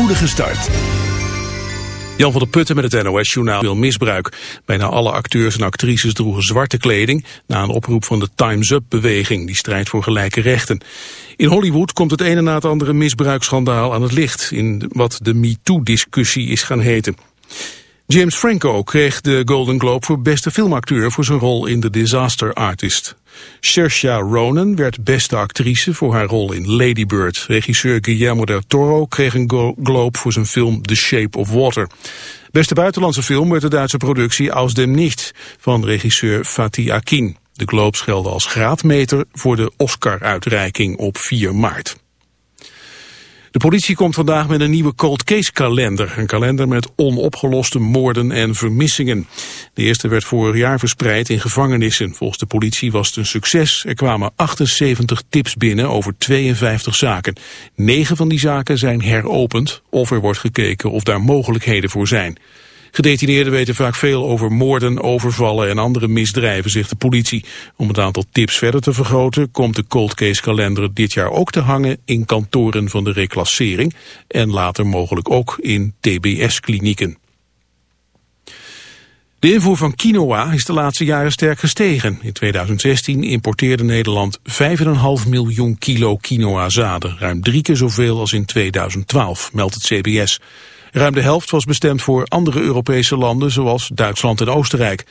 spoedige start. Jan van der Putten met het NOS-journaal wil misbruik. Bijna alle acteurs en actrices droegen zwarte kleding... na een oproep van de Time's Up-beweging, die strijdt voor gelijke rechten. In Hollywood komt het ene na het andere misbruiksschandaal aan het licht... in wat de MeToo-discussie is gaan heten. James Franco kreeg de Golden Globe voor beste filmacteur... voor zijn rol in The Disaster Artist. Saoirse Ronan werd beste actrice voor haar rol in Lady Bird. Regisseur Guillermo del Toro kreeg een Globe voor zijn film The Shape of Water. Beste buitenlandse film werd de Duitse productie Aus dem Nicht van regisseur Fatih Akin. De Globes gelden als graadmeter voor de Oscar-uitreiking op 4 maart. De politie komt vandaag met een nieuwe cold case kalender. Een kalender met onopgeloste moorden en vermissingen. De eerste werd vorig jaar verspreid in gevangenissen. Volgens de politie was het een succes. Er kwamen 78 tips binnen over 52 zaken. Negen van die zaken zijn heropend of er wordt gekeken of daar mogelijkheden voor zijn. Gedetineerden weten vaak veel over moorden, overvallen en andere misdrijven, zegt de politie. Om het aantal tips verder te vergroten komt de cold case kalender dit jaar ook te hangen in kantoren van de reclassering en later mogelijk ook in TBS-klinieken. De invoer van quinoa is de laatste jaren sterk gestegen. In 2016 importeerde Nederland 5,5 miljoen kilo quinoa-zaden, ruim drie keer zoveel als in 2012, meldt het CBS. Ruim de helft was bestemd voor andere Europese landen zoals Duitsland en Oostenrijk.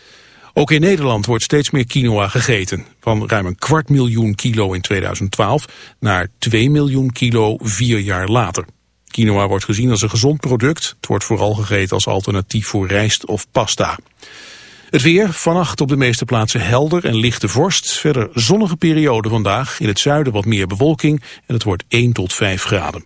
Ook in Nederland wordt steeds meer quinoa gegeten. Van ruim een kwart miljoen kilo in 2012 naar 2 miljoen kilo vier jaar later. Quinoa wordt gezien als een gezond product. Het wordt vooral gegeten als alternatief voor rijst of pasta. Het weer, vannacht op de meeste plaatsen helder en lichte vorst. Verder zonnige periode vandaag. In het zuiden wat meer bewolking en het wordt 1 tot 5 graden.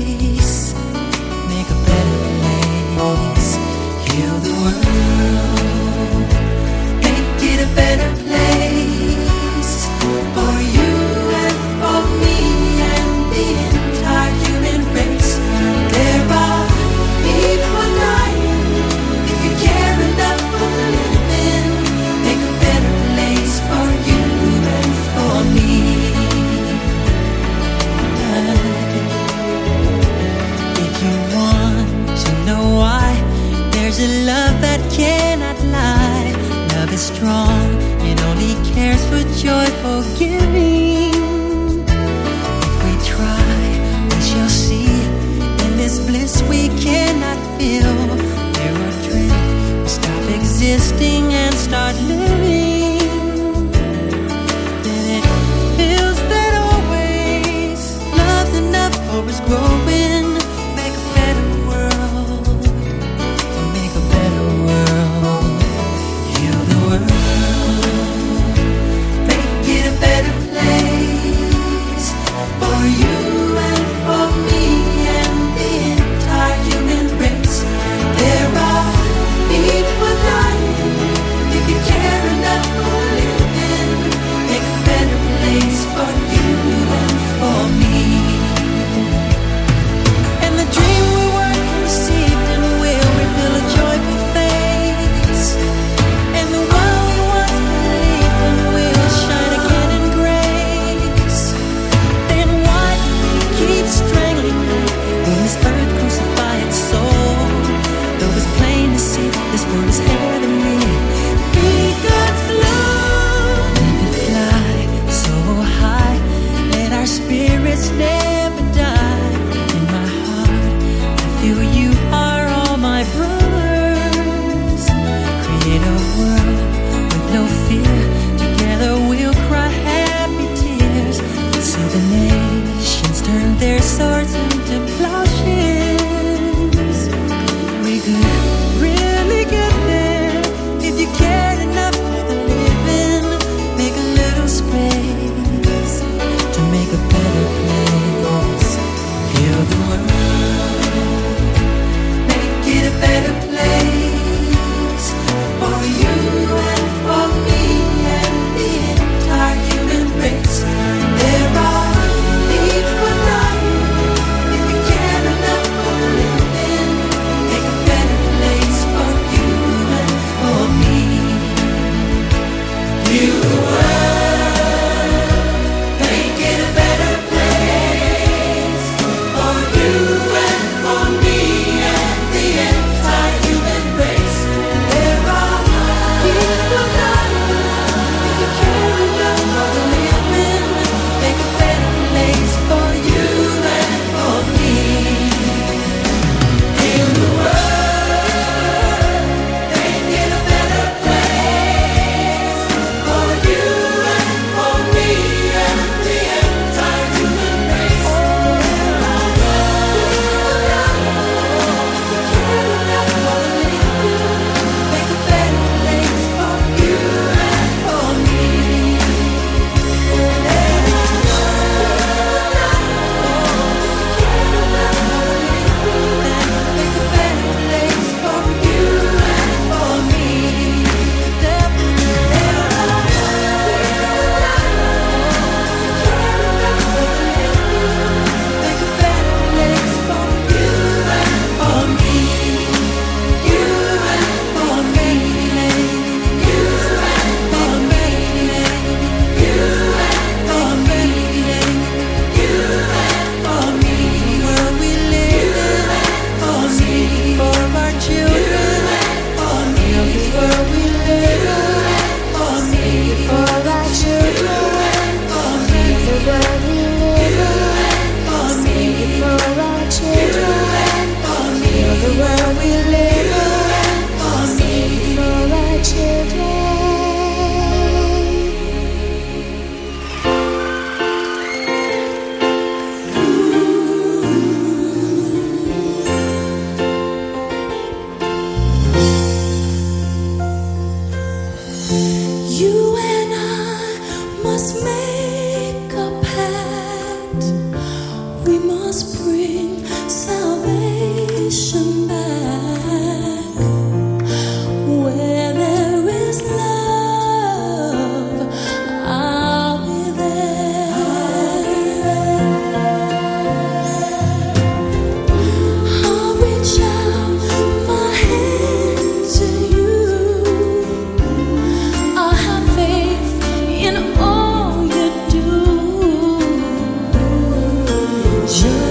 just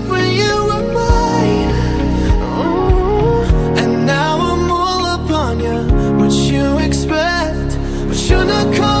the cold.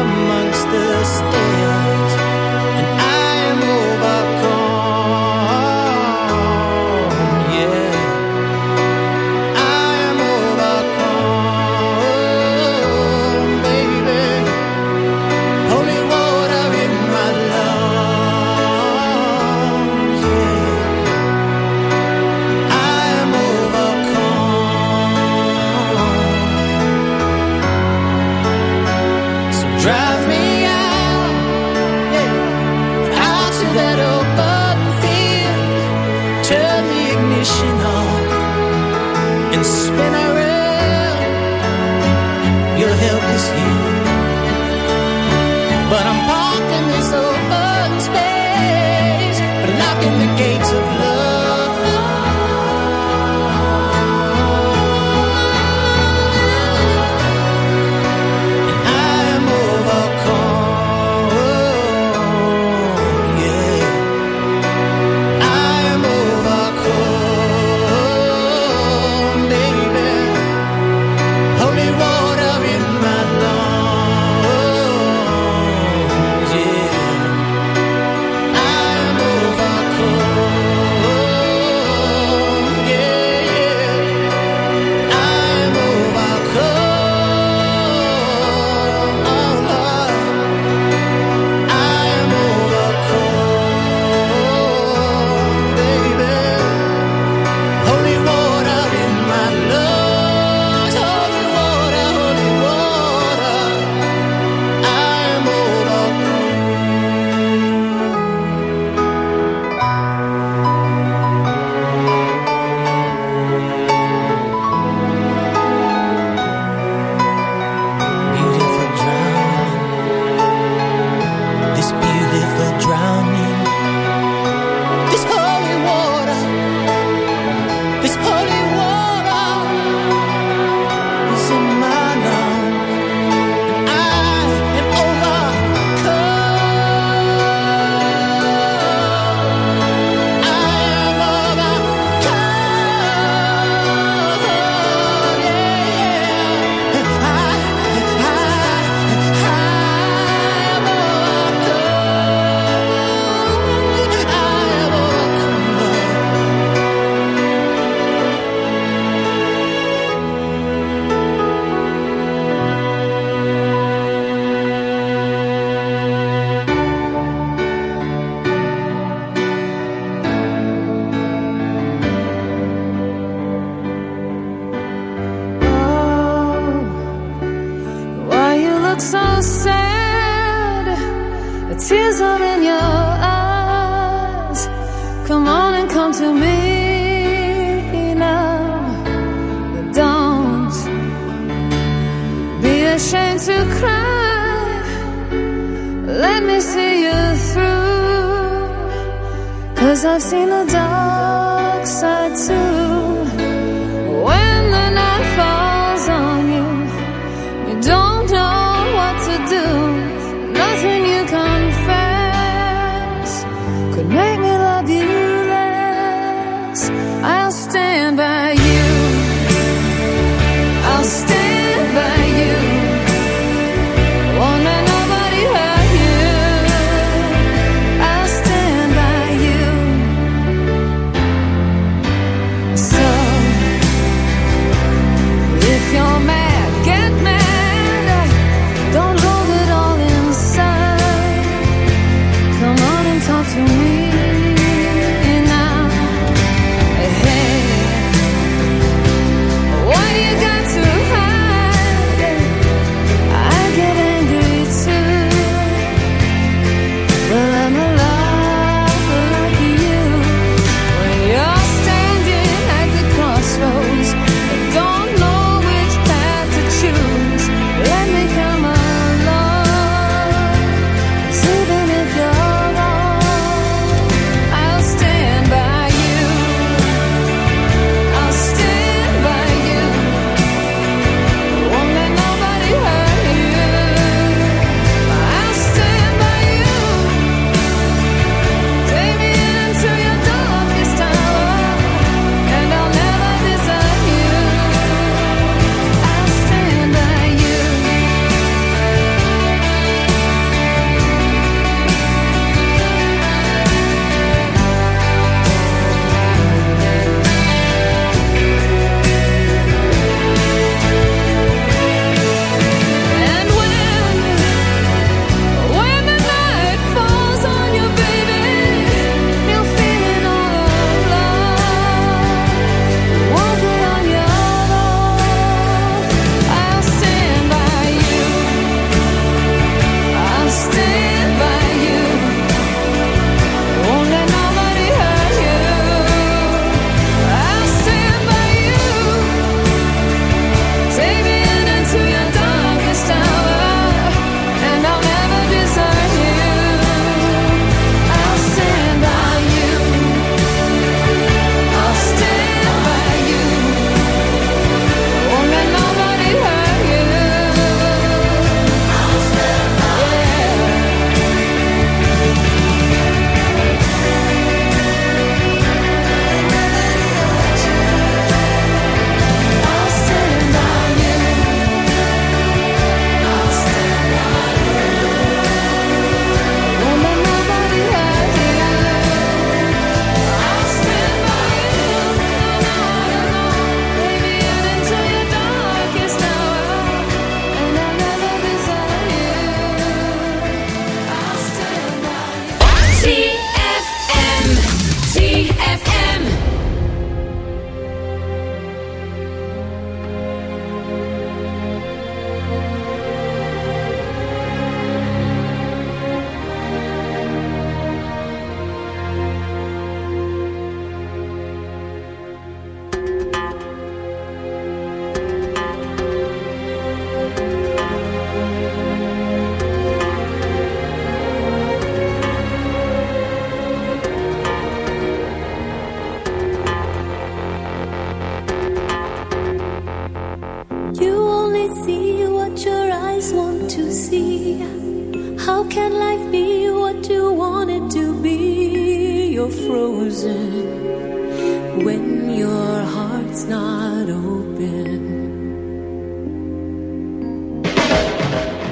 amongst the stars.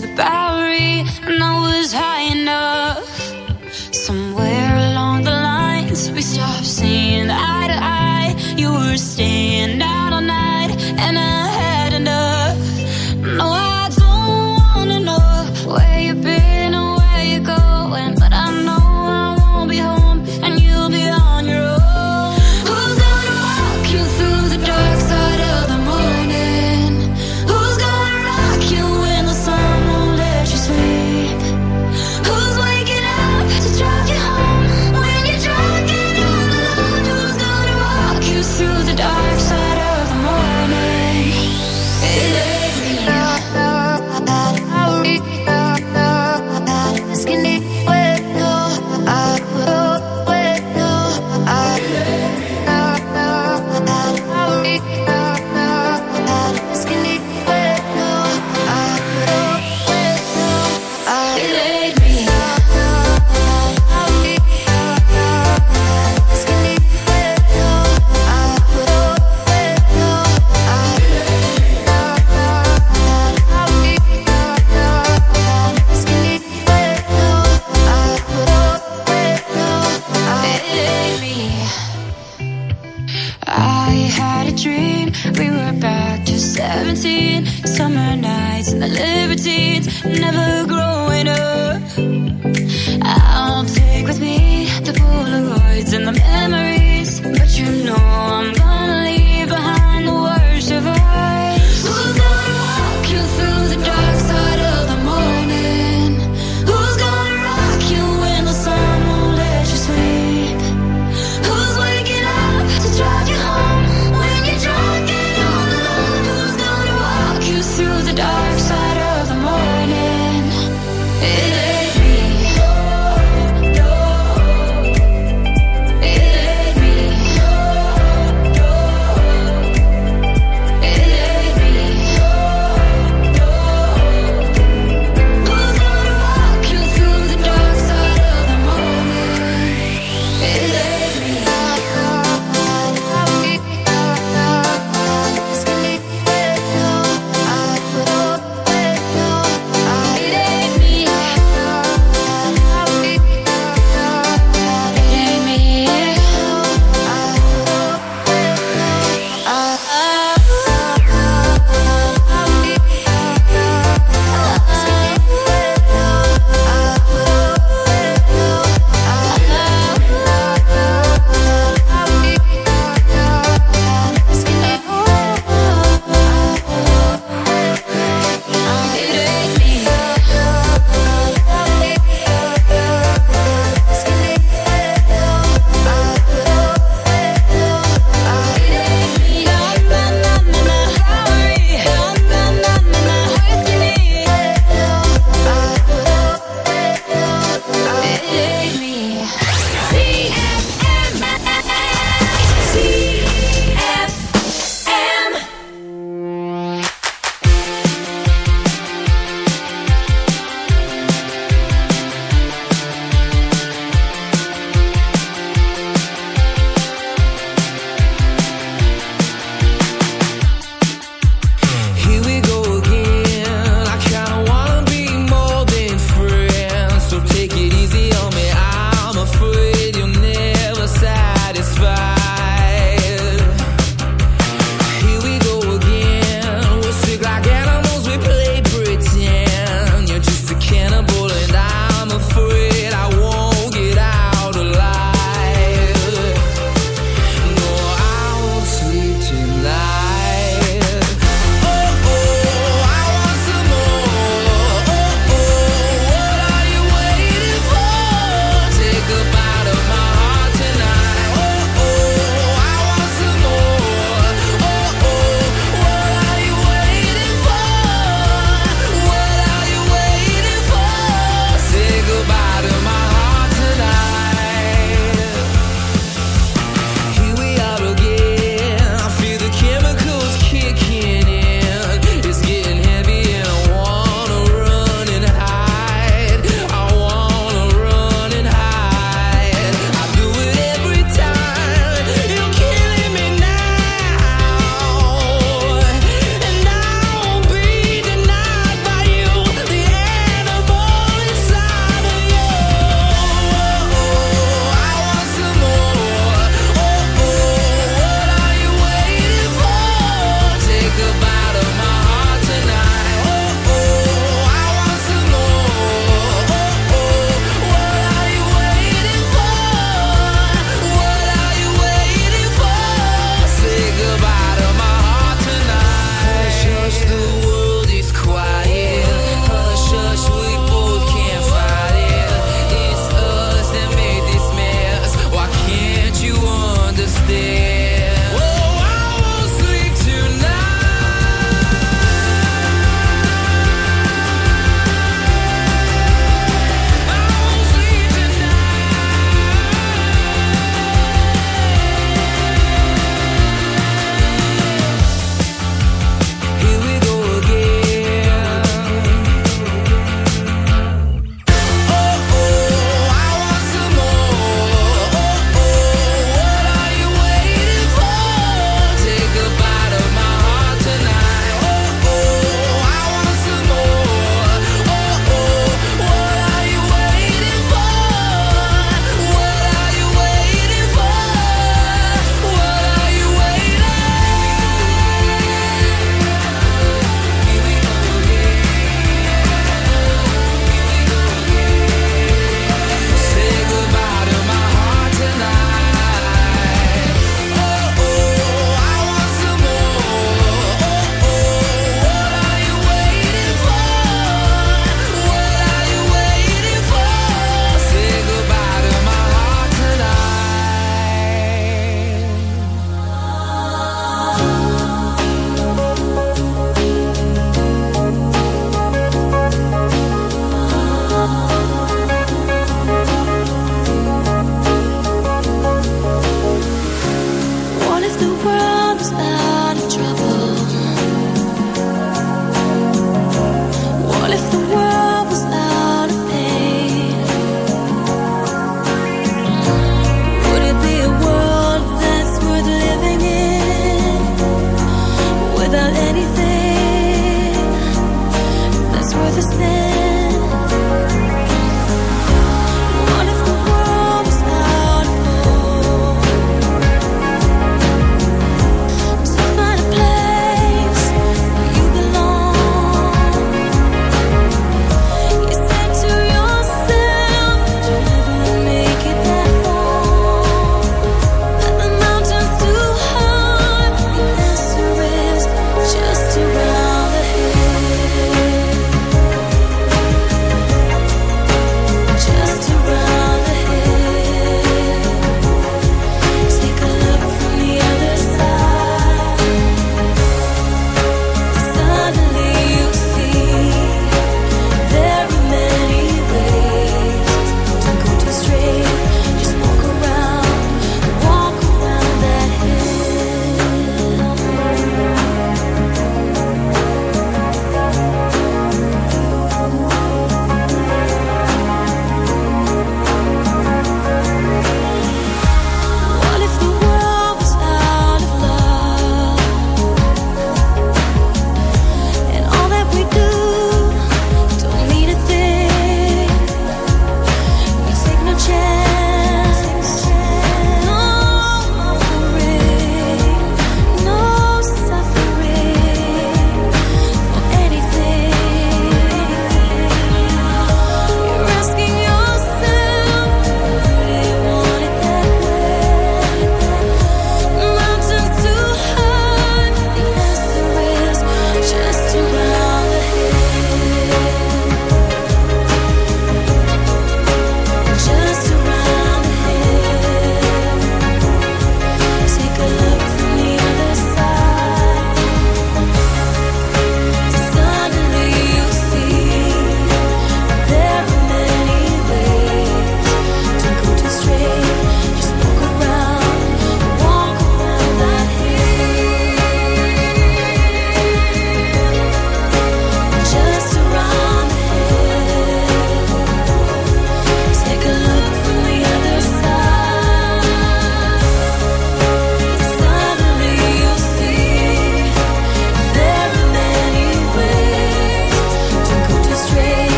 the back.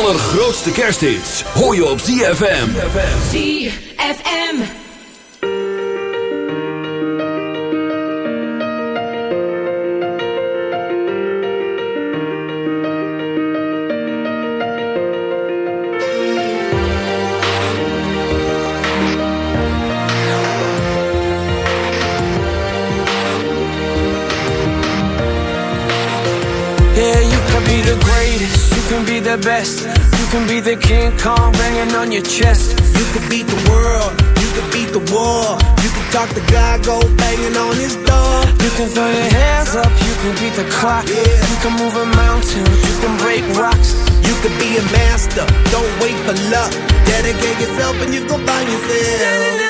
Allergrootste kersthits hoor je op ZFM. ZFM. Yeah, you can be the greatest, you can be the best. You can be the King Kong banging on your chest. You could beat the world, you could beat the war. You could talk to God, go banging on his door. You can throw your hands up, you can beat the clock. Yeah. You can move a mountain, you can break rocks. You could be a master, don't wait for luck. Dedicate yourself and you gon' find yourself.